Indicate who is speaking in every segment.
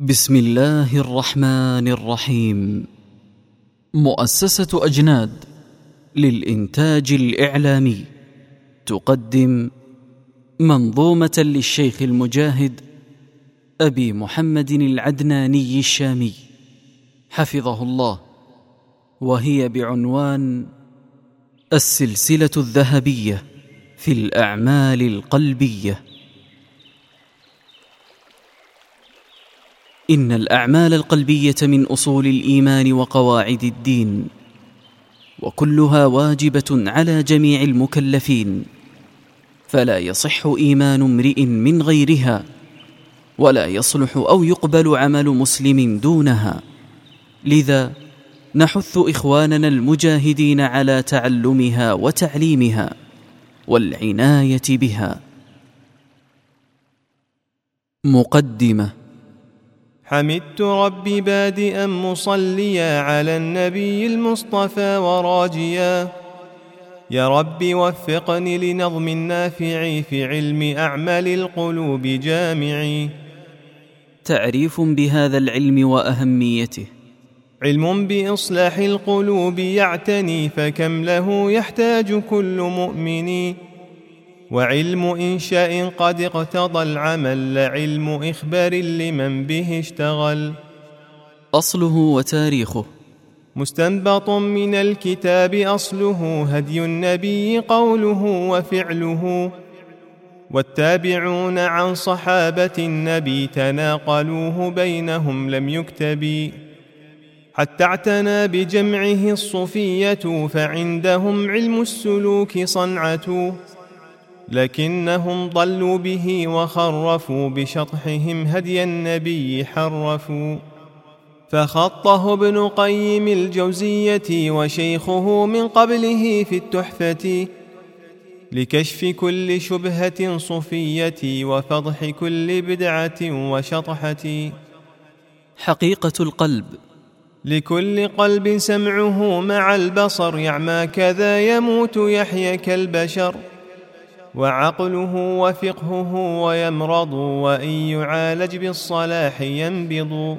Speaker 1: بسم الله الرحمن الرحيم. مؤسسة أجناد للإنتاج الإعلامي. تقدم منظومة للشيخ المجاهد أبي محمد العدناني الشامي. حفظه الله. وهي بعنوان السلسلة الذهبية في الأعمال القلبية. إن الأعمال القلبية من أصول الإيمان وقواعد الدين وكلها واجبة على جميع المكلفين فلا يصح إيمان امرئ من غيرها ولا يصلح أو يقبل عمل مسلم دونها. لذا نحث إخواننا المجاهدين على تعلمها وتعليمها والعناية بها. مقدمة
Speaker 2: حمدت ربي بادئا مصليا على النبي المصطفى وراجيا. يا رب وفقني لنظم النافع في علم أعمال القلوب جامعي.
Speaker 1: تعريف بهذا العلم وأهميته.
Speaker 2: علم بإصلاح القلوب يعتني فكم له يحتاج كل مؤمن وعلم إنشاء قد اقتضى العمل لعلم إخبار لمن به اشتغل.
Speaker 1: أصله وتاريخه.
Speaker 2: مستنبط من الكتاب أصله هدي النبي قوله وفعله. والتابعون عن صحابة النبي تناقلوه بينهم لم يكتب. حتى اعتنى بجمعه الصوفية فعندهم علم السلوك صنعة. لكنهم ضلوا به وخرفوا بشطحهم هدي النبي حرفوا. فخطه ابن قيم الجوزية وشيخه من قبله في التحفة لكشف كل شبهة صوفية وفضح كل بدعة وشطحة.
Speaker 1: حقيقة القلب.
Speaker 2: لكل قلب سمعه مع البصر يعمى كذا يموت يحيى كالبشر. وعقله وفقهه ويمرض وإن يعالج بالصلاح ينبض.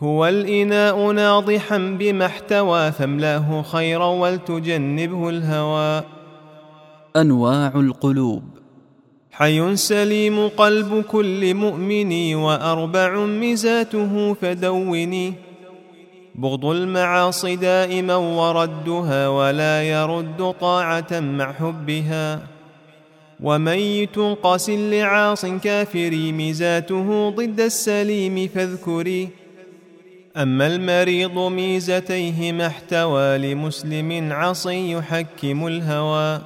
Speaker 2: هو الإناء ناضحا بما احتوى فاملاه خيرا ولتجنبه الهوى.
Speaker 1: أنواع القلوب.
Speaker 2: حي سليم قلب كل مؤمن وأربع مزاته فدوني بغض المعاصي دائما وردها ولا يرد طاعة مع حبها. وميت قاس لعاص كافر ميزاته ضد السليم فاذكري أما المريض ميزتيه ما احتوى لمسلم عصي يحكم الهوى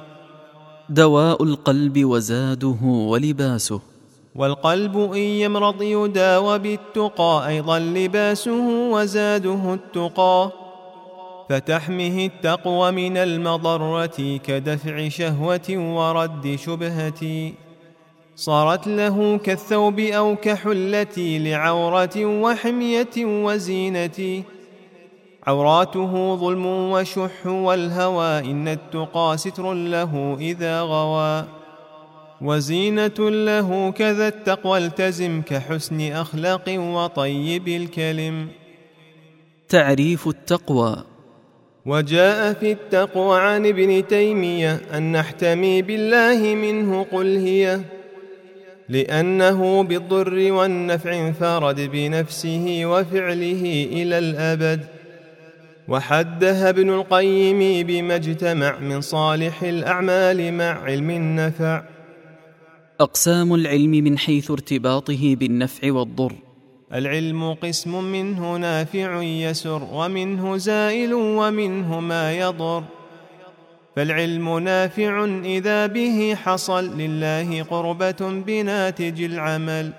Speaker 1: دواء القلب وزاده ولباسه
Speaker 2: والقلب إن يمرض يداوى بالتقى أيضا لباسه وزاده التقى فتحمه التقوى من المضرة كدفع شهوة ورد شبهة. صارت له كالثوب أو كحلة لعورة وحمية وزينة. عوراته ظلم وشح والهوى إن التقى ستر له إذا غوى. وزينة له كذا التقوى التزم كحسن أخلاق وطيب الكلم.
Speaker 1: تعريف التقوى
Speaker 2: وجاء في التقوى عن ابن تيمية أن نحتمي بالله منه قل هي لأنه بالضر والنفع انفرد بنفسه وفعله إلى الأبد. وحدها ابن القيم بما اجتمع من صالح الأعمال مع علم النفع.
Speaker 1: أقسام العلم من حيث ارتباطه بالنفع والضر.
Speaker 2: العلم قسم منه نافع يسر ومنه زائل ومنه ما يضر. فالعلم نافع إذا به حصل لله قربة بناتج العمل.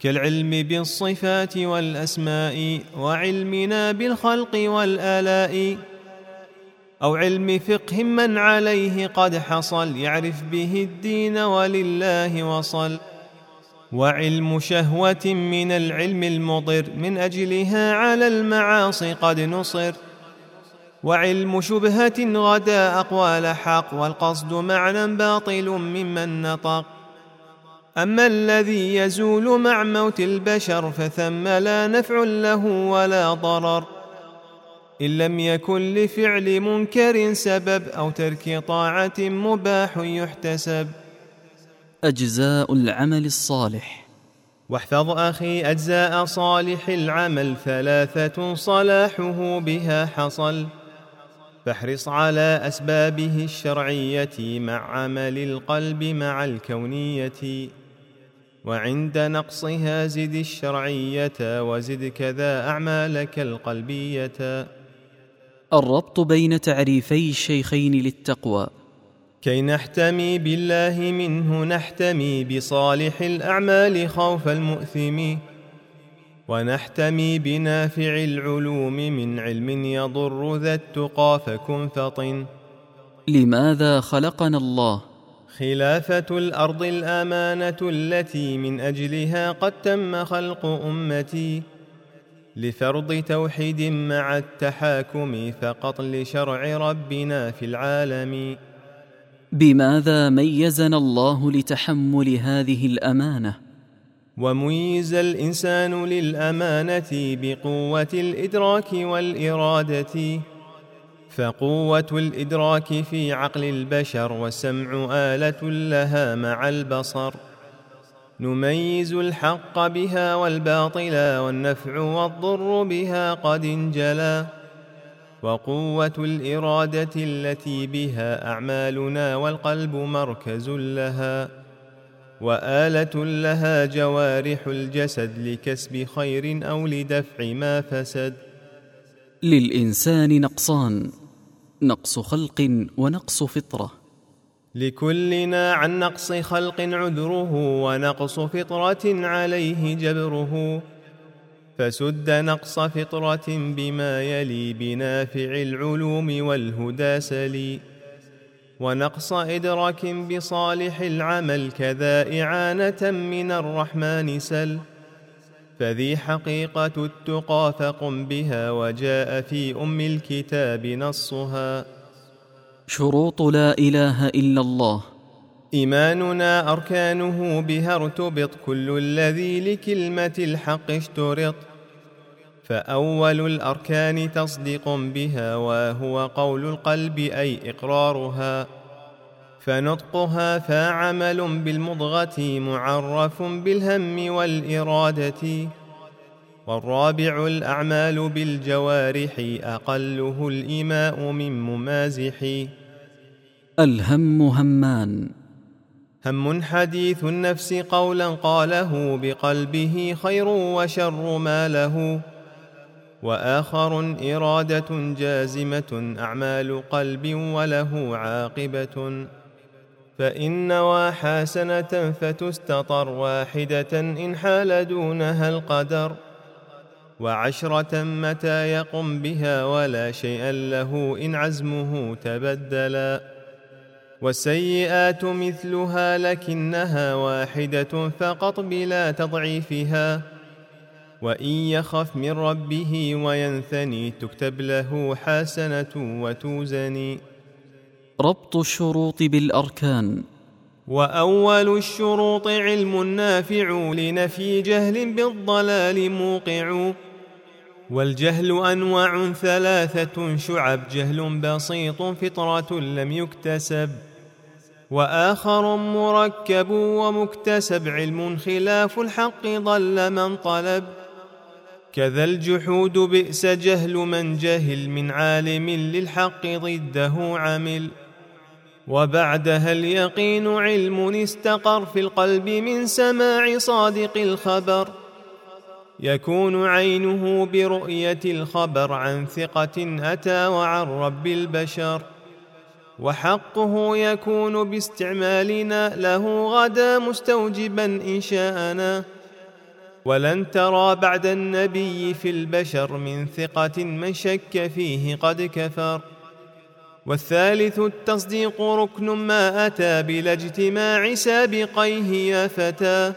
Speaker 2: كالعلم بالصفات والأسماء وعلمنا بالخلق والآلاء. أو علم فقه من عليه قد حصل يعرف به الدين ولله وصل. وعلم شهوة من العلم المضر من أجلها على المعاصي قد نصر. وعلم شبهة غدا أقوال حق والقصد معنى باطل ممن نطق. أما الذي يزول مع موت البشر فثم لا نفع له ولا ضرر. إن لم يكن لفعل منكر سبب أو ترك طاعة مباح يحتسب.
Speaker 1: أجزاء العمل الصالح.
Speaker 2: واحفظ أخي أجزاء صالح العمل ثلاثة صلاحه بها حصل. فاحرص على أسبابه الشرعية مع عمل القلب مع الكونية. وعند نقصها زد الشرعية وزد كذا أعمالك القلبية.
Speaker 1: الربط بين تعريفي الشيخين للتقوى.
Speaker 2: كي نحتمي بالله منه نحتمي بصالح الأعمال خوف المؤثم. ونحتمي بنافع العلوم من علم يضر ذا التقى فكن فطن.
Speaker 1: لماذا خلقنا الله؟
Speaker 2: خلافة الأرض الأمانة التي من أجلها قد تم خلق أمتي. لفرض توحيد مع التحاكم فقط لشرع ربنا في العالم.
Speaker 1: بماذا ميزنا الله لتحمل هذه الأمانة؟
Speaker 2: وميز الإنسان للأمانة بقوة الإدراك والإرادة فقوة الإدراك في عقل البشر والسمع آلة لها مع البصر. نميز الحق بها والباطل والنفع والضر بها قد انجلى. وقوة الإرادة التي بها أعمالنا والقلب مركز لها وآلة لها جوارح الجسد لكسب خير أو لدفع ما فسد.
Speaker 1: للإنسان نقصان نقص خلق ونقص فطرة.
Speaker 2: لكلنا عن نقص خلق عذره ونقص فطرة عليه جبره. فسد نقص فطرة بما يلي بنافع العلوم والهدى سلي. ونقص إدراك بصالح العمل كذا إعانة من الرحمن سل. فذي حقيقة التقى فقم بها وجاء في أم الكتاب نصها.
Speaker 1: شروط لا إله إلا الله.
Speaker 2: إيماننا أركانه بها ارتبط. كل الذي لكلمة الحق اشترط. فأول الأركان تصديق بها وهو قول القلب أي إقرارها. فنطقها فعمل بالمضغة معرف بالهم والإرادة. والرابع الأعمال بالجوارح أقله الإيماء من ممازح.
Speaker 1: الهم همان.
Speaker 2: هم حديث النفس قولا قاله بقلبه خير وشر ما له. وآخر إرادة جازمة أعمال قلب وله عاقبة. فإن نوى حسنة فتستطر واحدة إن حال دونها القدر. وعشرة متى يقم بها ولا شيئا له إن عزمه تبدلا. والسيئات مثلها لكنها واحدة فقط بلا تضعيفها. وإن يخف من ربه وينثني تكتب له حسنة وتوزني.
Speaker 1: ربط الشروط بالأركان.
Speaker 2: وأول الشروط علم نافع لنفي جهل بالضلال موقع. والجهل أنواع ثلاثة شعب جهل بسيط فطرة لم يكتسب. وآخر مركب ومكتسب علم خلاف الحق ضل من طلب. كذا الجحود بئس جهل من جهل من عالم للحق ضده عمل. وبعدها اليقين علم استقر في القلب من سماع صادق الخبر. يكون عينه برؤية الخبر عن ثقة أتى وعن رب البشر. وحقه يكون باستعمالنا له غدا مستوجبا ان شاءنا ولن ترى بعد النبي في البشر من ثقة من شك فيه قد كفر. والثالث التصديق ركن ما أتى بلا اجتماع سابقيه يا فتى.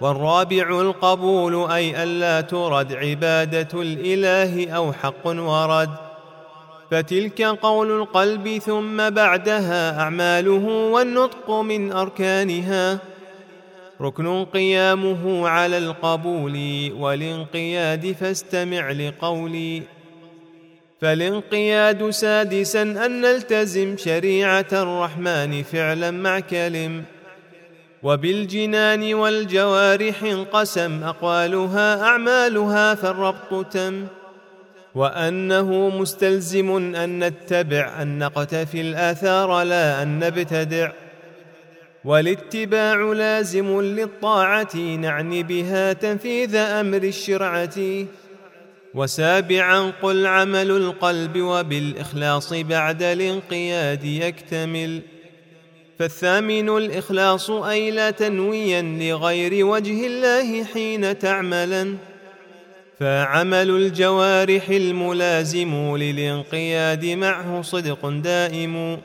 Speaker 2: والرابع القبول أي الا ترد عبادة الإله أو حق ورد. فتلك قول القلب ثم بعدها أعماله والنطق من أركانها. ركن قيامه على القبول والانقياد فاستمع لقولي فالانقياد سادسا أن نلتزم شريعة الرحمن فعلا مع كلم. وبالجنان والجوارح انقسم أقوالها أعمالها فالربط تم. وأنه مستلزم أن نتبع أن نقتفي الآثار لا أن نبتدع. والاتباع لازم للطاعة نعني بها تنفيذ أمر الشرعة. وسابعا قل عمل القلب وبالإخلاص بعد الانقياد يكتمل. فالثامن الإخلاص أي لا تنويا لغير وجه الله حين تعملا. فعمل الجوارح الملازم للانقياد معه صدق دائم.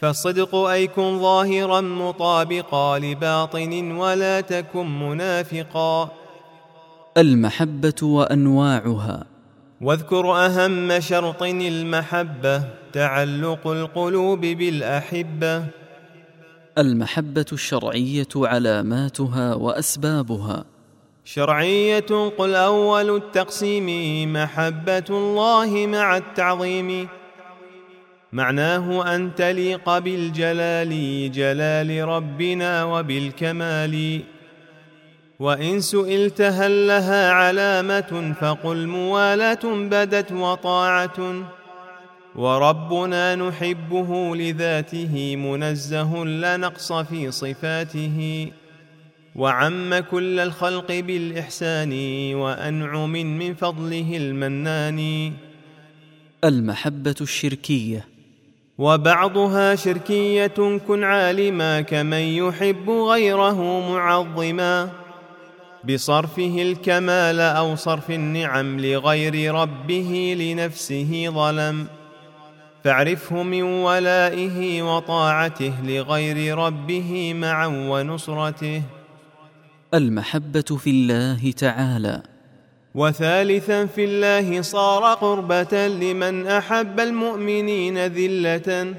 Speaker 2: فالصدق أي كن ظاهرا مطابقا لباطن ولا تكن منافقا.
Speaker 1: المحبة وأنواعها.
Speaker 2: واذكر أهم شرط المحبة تعلق القلوب بالأحبة.
Speaker 1: المحبة الشرعية علاماتها وأسبابها.
Speaker 2: شرعية قل أول التقسيم محبة الله مع التعظيم. معناه أن تليق بالجلال جلال ربنا وبالكمال. وإن سئلت هل لها علامة فقل موالة بدت وطاعة. وربنا نحبه لذاته منزه لا نقص في صفاته. وعم كل الخلق بالإحسان وأنعم من فضله المنان.
Speaker 1: المحبة الشركية.
Speaker 2: وبعضها شركية كن عالما كمن يحب غيره معظما. بصرفه الكمال أو صرف النعم لغير ربه لنفسه ظلم. فاعرفه من ولائه وطاعته لغير ربه معا ونصرته.
Speaker 1: المحبة في الله تعالى.
Speaker 2: وثالثا في الله صار قربة لمن أحب المؤمنين ذلة.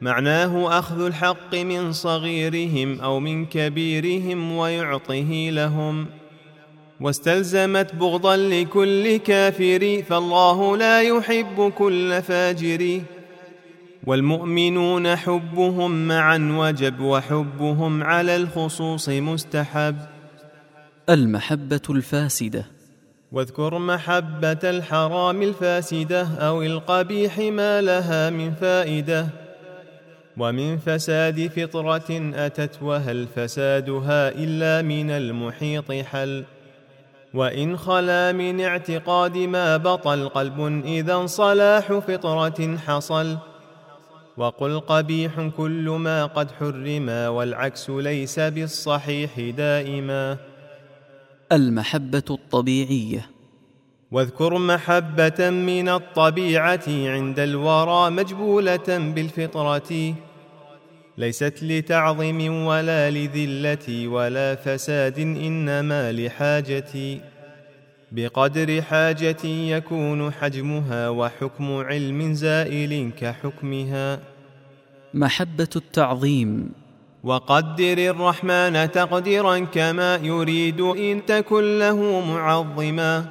Speaker 2: معناه أخذ الحق من صغيرهم أو من كبيرهم ويعطه لهم. واستلزمت بغضا لكل كافر فالله لا يحب كل فاجر. والمؤمنون حبهم معا وجب وحبهم على الخصوص مستحب.
Speaker 1: المحبة الفاسدة.
Speaker 2: واذكر محبة الحرام الفاسدة أو القبيح ما لها من فائدة. ومن فساد فطرة أتت وهل فسادها إلا من المحيط حل. وإن خلا من اعتقاد ما بطل قلب إذا صلاح فطرة حصل. وقل قبيح كل ما قد حرما والعكس ليس بالصحيح دائما.
Speaker 1: المحبة الطبيعية.
Speaker 2: واذكر محبة من الطبيعة عند الورى مجبولة بالفطرة. ليست لتعظيم ولا لذلة ولا فساد إنما لحاجتي. بقدر حاجتي يكون حجمها وحكم علم زائل كحكمها.
Speaker 1: محبة التعظيم.
Speaker 2: وقدر الرحمن تقديرا كما يريد إن تكن له معظما.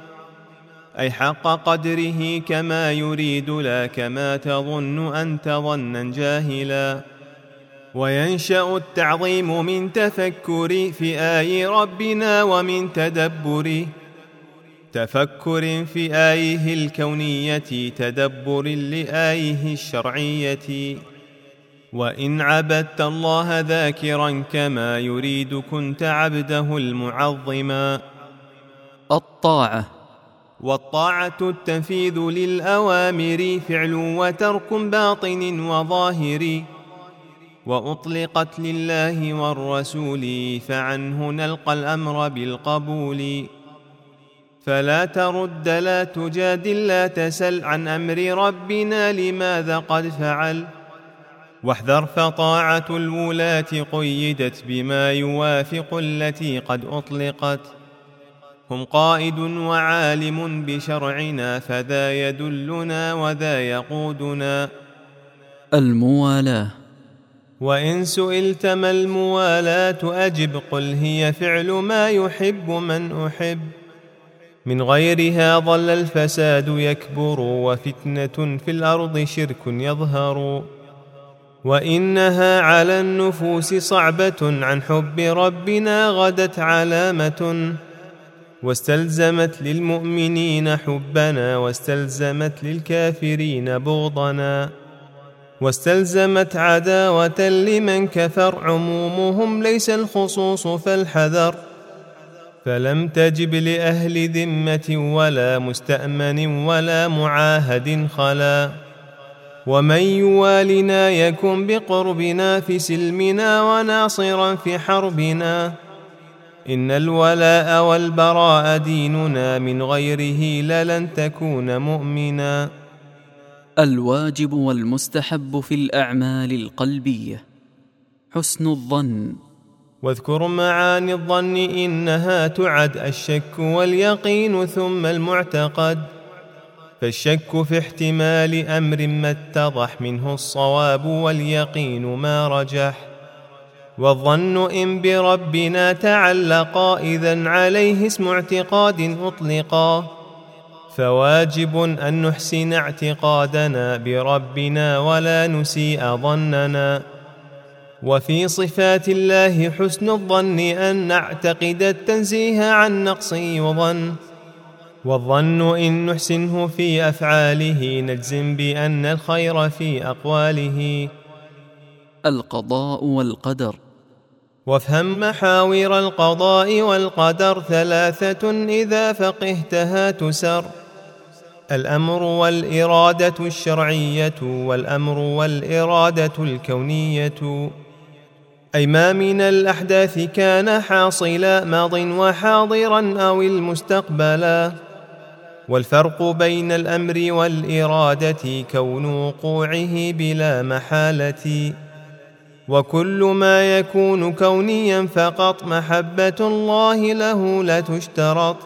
Speaker 2: أي حق قدره كما يريد لا كما تظن أنت ظنا جاهلا. وينشأ التعظيم من تفكر في آي ربنا ومن تدبر تفكر في آيه الكونية تدبر لآيه الشرعية. وإن عبدت الله ذاكرا كما يريد كنت عبده المعظما
Speaker 1: الطاعة.
Speaker 2: والطاعة التنفيذ للأوامر فعل وترك باطن وظاهر. وأطلقت لله والرسول فعنه نلقى الأمر بالقبول. فلا ترد لا تجادل لا تسل عن أمر ربنا لماذا قد فعل. واحذر فطاعة الولاة قيدت بما يوافق التي قد أطلقت. هم قائد وعالم بشرعنا فذا يدلنا وذا يقودنا.
Speaker 1: الموالاة.
Speaker 2: وإن سئلت ما الموالاة أجب قل هي فعل ما يحب من أحب. من غيرها ظل الفساد يكبر وفتنة في الأرض شرك يظهر. وإنها على النفوس صعبة عن حب ربنا غدت علامة. واستلزمت للمؤمنين حبنا واستلزمت للكافرين بغضنا. واستلزمت عداوة لمن كفر عمومهم ليس الخصوص فالحذر. فلم تجب لأهل ذمة ولا مستأمن ولا معاهد خلا. ومن يوالنا يكن بقربنا في سلمنا وناصرا في حربنا. إن الولاء والبراء ديننا من غيره للن تكون مؤمنا.
Speaker 1: الواجب والمستحب في الأعمال القلبية حسن الظن.
Speaker 2: واذكر معاني الظن إنها تعد الشك واليقين ثم المعتقد. فالشك في احتمال أمر ما اتضح منه الصواب واليقين ما رجح. والظن إن بربنا تعلقا إذا عليه اسم اعتقاد أطلقا. فواجب أن نحسن اعتقادنا بربنا ولا نسيء ظننا. وفي صفات الله حسن الظن أن نعتقد التنزيه عن نقص وظن. والظن إن نحسنه في أفعاله نجزم بأن الخير في أقواله.
Speaker 1: القضاء والقدر.
Speaker 2: وافهم محاور القضاء والقدر ثلاثة إذا فقهتها تسر. الأمر والإرادة الشرعية والأمر والإرادة الكونية. أي ما من الأحداث كان حاصلا ماض وحاضرا أو المستقبلا. والفرق بين الأمر والإرادة كون وقوعه بلا محالة. وكل ما يكون كونيا فقط محبة الله له لا تشترط.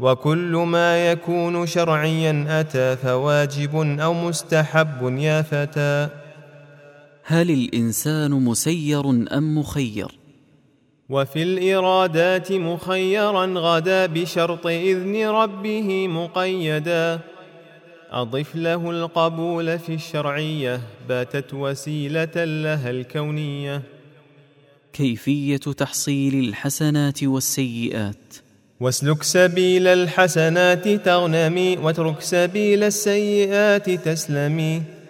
Speaker 2: وكل ما يكون شرعيا أتى فواجب أو مستحب يا فتى.
Speaker 1: هل الإنسان مسير أم مخير؟
Speaker 2: وفي الإرادات مخيرا غدا بشرط إذن ربه مقيدا. أضف له القبول في الشرعية باتت وسيلة لها الكونية.
Speaker 1: كيفية تحصيل الحسنات والسيئات؟
Speaker 2: واسلك سبيل الحسنات تغنمي واترك سبيل السيئات تسلمي.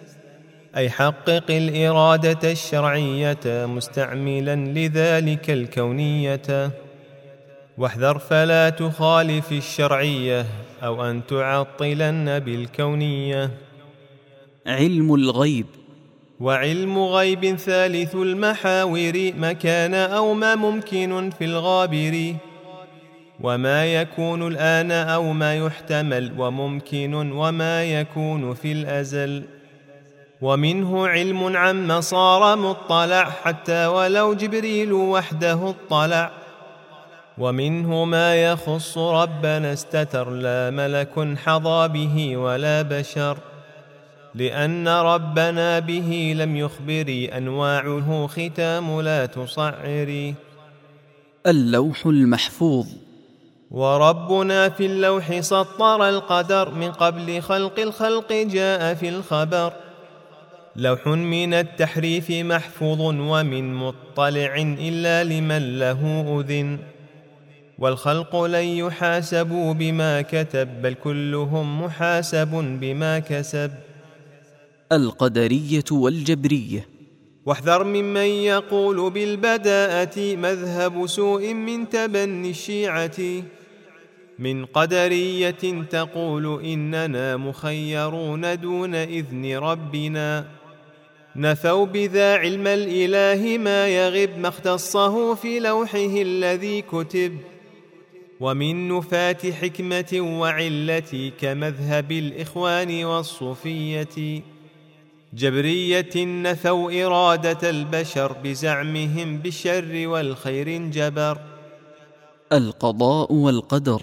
Speaker 2: أي حقق الإرادة الشرعية مستعملا لذلك الكونية. واحذر فلا تخالف الشرعية أو أن تعطلن بالكونية.
Speaker 1: علم الغيب.
Speaker 2: وعلم غيب ثالث المحاور ما كان أو ما ممكن في الغابر. وما يكون الآن أو ما يحتمل وممكن وما يكون في الأزل. ومنه علم عما صار مطلع حتى ولو جبريل وحده اطلع. ومنه ما يخص ربنا استتر لا ملك حظى به ولا بشر. لأن ربنا به لم يخبر أنواعه ختام لا تصعري
Speaker 1: اللوح المحفوظ.
Speaker 2: وربنا في اللوح سطر القدر من قبل خلق الخلق جاء في الخبر. لوح من التحريف محفوظ ومن مطلع إلا لمن له أذن. والخلق لن يحاسبوا بما كتب بل كلهم محاسب بما كسب.
Speaker 1: القدرية والجبرية.
Speaker 2: واحذر ممن يقول بالبداءة مذهب سوء من تبني الشيعة. من قدرية تقول إننا مخيرون دون إذن ربنا. نفوا بذا علم الإله ما يغب ما اختصه في لوحه الذي كتب ومن نفاة حكمة وعلة كمذهب الإخوان والصوفية جبرية نفوا إرادة البشر بزعمهم بالشر والخير جبر
Speaker 1: القضاء والقدر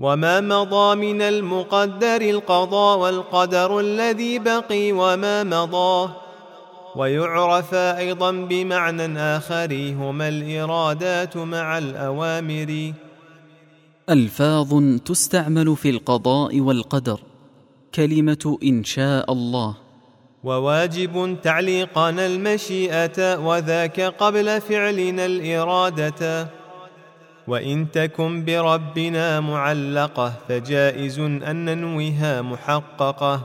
Speaker 2: وما مضى من المقدر القضاء والقدر الذي بقي وما مضى ويعرفا أيضا بمعنى آخر هما الإرادات مع الأوامر.
Speaker 1: ألفاظ تستعمل في القضاء والقدر كلمة إن شاء الله.
Speaker 2: وواجب تعليقنا المشيئة وذاك قبل فعلنا الإرادة. وإن تكن بربنا معلقة فجائز أن ننويها محققة.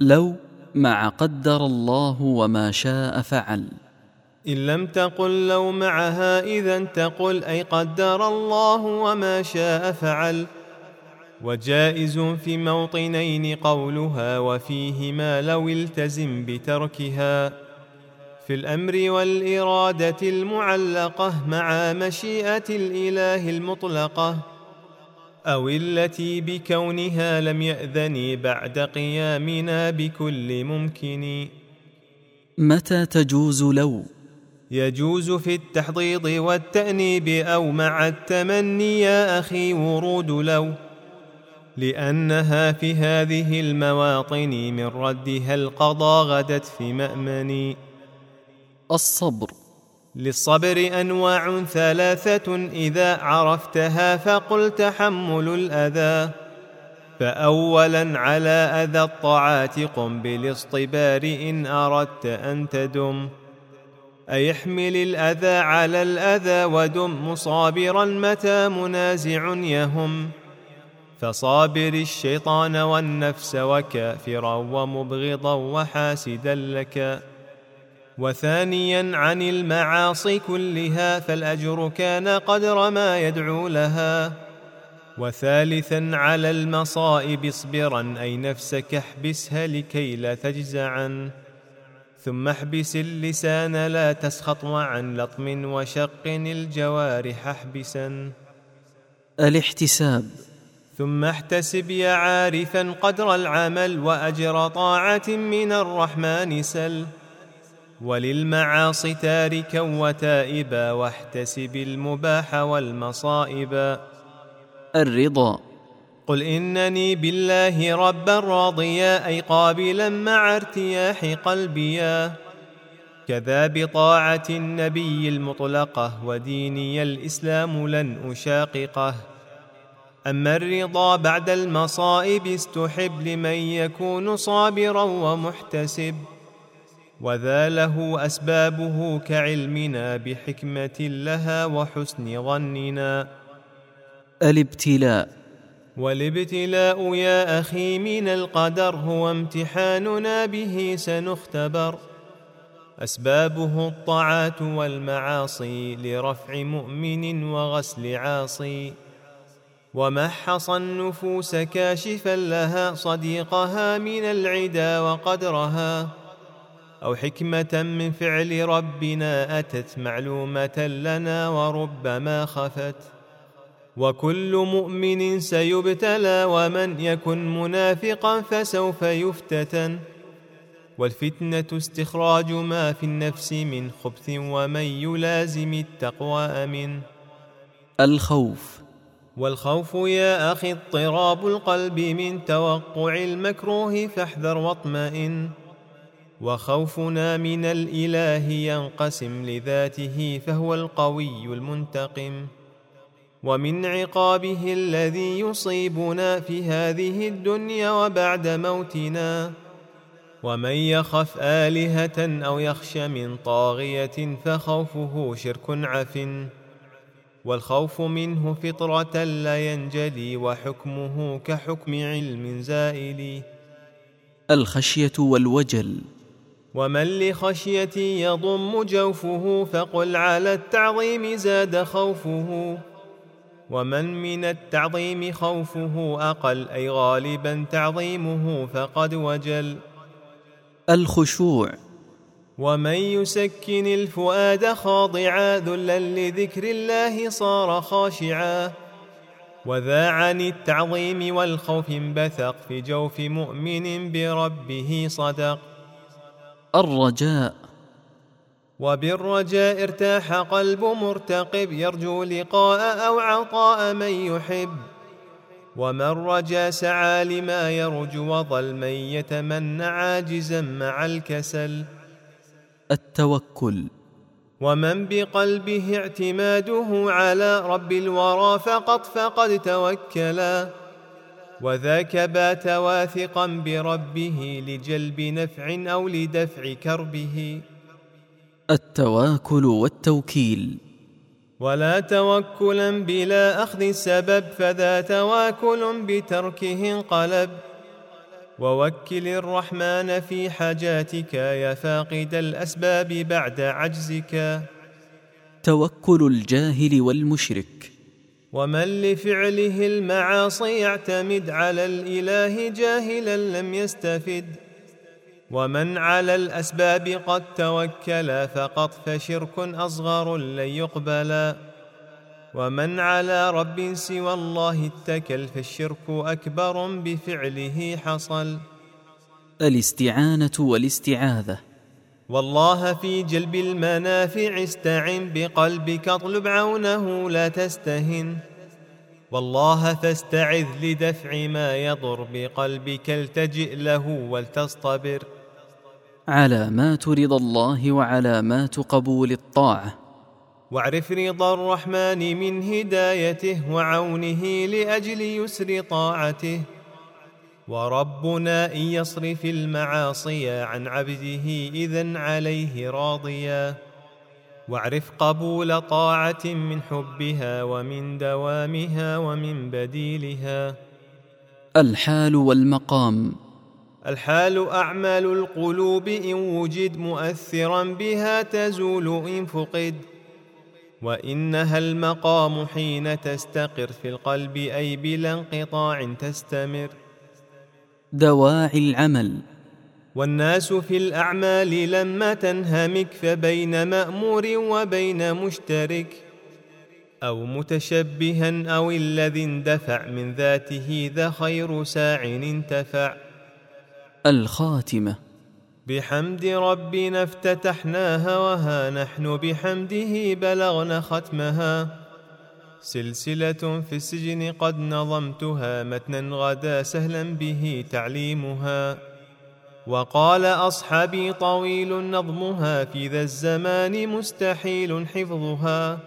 Speaker 1: لو مع قدر الله وما شاء فعل.
Speaker 2: إن لم تقل لو معها إذا تقل أي قدر الله وما شاء فعل. وجائز في موطنين قولها وفيهما لو التزم بتركها. في الأمر والإرادة المعلقة مع مشيئة الإله المطلقة. أو التي بكونها لم يأذن بعد قيامنا بكل ممكن.
Speaker 1: متى تجوز لو؟
Speaker 2: يجوز في التحضيض والتأنيب أو مع التمني يا أخي ورود لو. لأنها في هذه المواطن من ردها القضى غدت في مأمن
Speaker 1: الصبر.
Speaker 2: للصبر أنواع ثلاثة إذا عرفتها فقل تحمل الأذى. فاولا على أذى الطاعات قم بالاصطبار إن أردت أن تدم. أي احمل الأذى على الأذى ودم مصابرا متى منازع يهم. فصابر الشيطان والنفس وكافرا ومبغضا وحاسدا لك. وثانيا عن المعاصي كلها فالأجر كان قدر ما يدعو لها. وثالثا على المصائب اصبرا أي نفسك احبسها لكي لا تجزعا ثم احبس اللسان لا تسخط وعن لطم وشق الجوارح احبسا.
Speaker 1: الاحتساب.
Speaker 2: ثم احتسب يا عارفا قدر العمل وأجر طاعة من الرحمن سل. وللمعاصي تاركا وتائبا واحتسب المباح والمصائب.
Speaker 1: الرضا.
Speaker 2: قل إنني بالله ربا راضيا أي قابلا مع ارتياح قلبيا كذا بطاعة النبي المطلقة وديني الإسلام لن أشاققه. أما الرضا بعد المصائب استحب لمن يكون صابرا ومحتسب. وذا له أسبابه كعلمنا بحكمة لها وحسن ظننا.
Speaker 1: الابتلاء.
Speaker 2: والابتلاء يا أخي من القدر هو امتحاننا به سنختبر. أسبابه الطاعات والمعاصي لرفع مؤمن وغسل عاصي. ومحص النفوس كاشفا لها صديقها من العدا وقدرها. أو حكمة من فعل ربنا أتت معلومة لنا وربما خفت. وكل مؤمن سيبتلى ومن يكن منافقا فسوف يفتتن. والفتنة استخراج ما في النفس من خبث ومن يلازم التقوى امن
Speaker 1: الخوف.
Speaker 2: والخوف يا أخي اضطراب القلب من توقع المكروه فاحذر واطمئن. وخوفنا من الإله ينقسم لذاته فهو القوي المنتقم. ومن عقابه الذي يصيبنا في هذه الدنيا وبعد موتنا. ومن يخف آلهة أو يخش من طاغية فخوفه شرك عف. والخوف منه فطرة لا ينجلي وحكمه كحكم علم زائل.
Speaker 1: الخشية والوجل.
Speaker 2: ومن لخشيتي يضم جوفه فقل على التعظيم زاد خوفه ومن من التعظيم خوفه أقل أي غالبا تعظيمه فقد وجل.
Speaker 1: الخشوع.
Speaker 2: ومن يسكن الفؤاد خاضعا ذلا لذكر الله صار خاشعا. وذا عن التعظيم والخوف انبثق في جوف مؤمن بربه صدق.
Speaker 1: الرجاء.
Speaker 2: وبالرجاء ارتاح قلب مرتقب يرجو لقاء أو عطاء من يحب. ومن رجا سعى لما يرجو وظل من يتمنى عاجزا مع الكسل.
Speaker 1: التوكل.
Speaker 2: ومن بقلبه اعتماده على رب الورى فقط فقد توكلا. وذاك بات واثقا بربه لجلب نفع أو لدفع كربه.
Speaker 1: التواكل والتوكيل.
Speaker 2: ولا توكلا بلا أخذ السبب فذا تواكل بتركه انقلب. ووكل الرحمن في حاجاتك يا فاقد الأسباب بعد عجزك.
Speaker 1: توكل الجاهل والمشرك.
Speaker 2: ومن لفعله المعاصي يعتمد على الإله جاهلا لم يستفد. ومن على الأسباب قد توكل فقط فشرك أصغر لن يقبلا ومن على رب سوى الله اتكل فالشرك أكبر بفعله حصل.
Speaker 1: الاستعانة والاستعاذة.
Speaker 2: والله في جلب المنافع استعن بقلبك اطلب عونه لا تستهن. والله فاستعذ لدفع ما يضر بقلبك التجئ له ولتصطبر
Speaker 1: علامات رضا الله وعلامات قبول الطاعة.
Speaker 2: واعرف رضا الرحمن من هدايته وعونه لأجل يسر طاعته. وربنا إن يصرف المعاصي عن عبده اذا عليه راضيا. واعرف قبول طاعة من حبها ومن دوامها ومن بديلها.
Speaker 1: الحال والمقام.
Speaker 2: الحال أعمال القلوب إن وجد مؤثرا بها تزول إن فقد. وإنها المقام حين تستقر في القلب أي بلا انقطاع تستمر.
Speaker 1: دواعي العمل.
Speaker 2: والناس في الأعمال لما تنهمك فبين مأمور وبين مشترك. أو متشبها أو الذي اندفع من ذاته ذا خير ساع انتفع.
Speaker 1: الخاتمة.
Speaker 2: بحمد ربنا افتتحناها وها نحن بحمده بلغنا ختمها. سلسلة في السجن قد نظمتها متنا غدا سهلا به تعليمها. وقال أصحابي طويل نظمها في ذا الزمان مستحيل حفظها.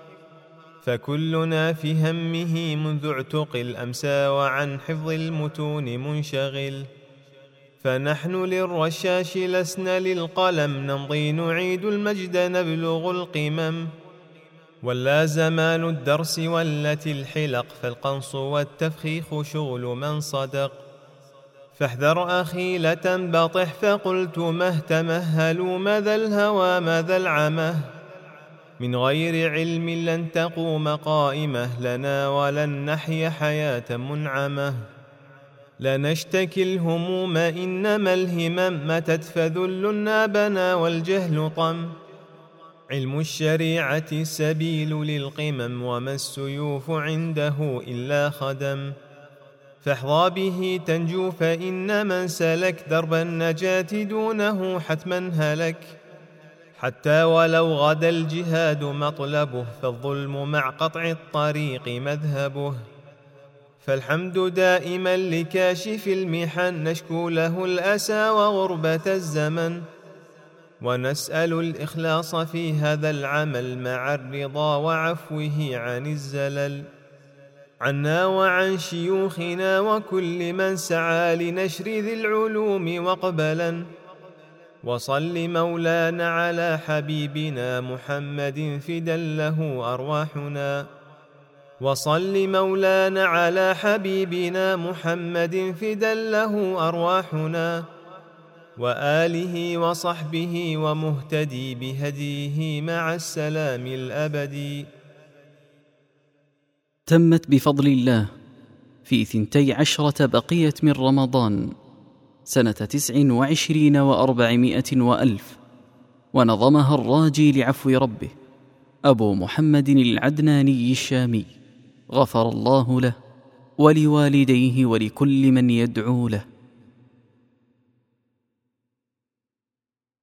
Speaker 2: فكلنا في همه منذ اعتق الأمسى وعن حفظ المتون منشغل. فنحن للرشاش لسنا للقلم نمضي نعيد المجد نبلغ القمم. ولا زمان الدرس ولت الحلق فالقنص والتفخيخ شغل من صدق. فاحذر أخي لتنبطح فقلت مه تمهلوا ماذا الهوى ماذا العمه من غير علم لن تقوم قائمة لنا ولن نحيا حياة منعمة. لنشتكي الهموم إنما الهمم متت فذل نابنا والجهل طم. علم الشريعة سبيل للقمم وما السيوف عنده إلا خدم. فاحظى به تنجو فإن من سلك درب النجاة دونه حتما هلك. حتى ولو غدا الجهاد مطلبه فالظلم مع قطع الطريق مذهبه. فالحمد دائما لكاشف المحن نشكو له الأسى وغربة الزمن. ونسأل الإخلاص في هذا العمل مع الرضا وعفوه عن الزلل. عنا وعن شيوخنا وكل من سعى لنشر ذي العلوم وقبلا. وصل مولانا على حبيبنا محمد فدا له أرواحنا. وصل مولانا على حبيبنا محمد فدا له أرواحنا. وآله وصحبه ومهتدي بهديه مع السلام الأبدي
Speaker 1: تمت بفضل الله في ثنتي عشرة بقية من رمضان سنة تسع وعشرين وأربعمائة وألف ونظمها الراجي لعفو ربه أبو محمد العدناني الشامي غفر الله له ولوالديه ولكل من يدعو له.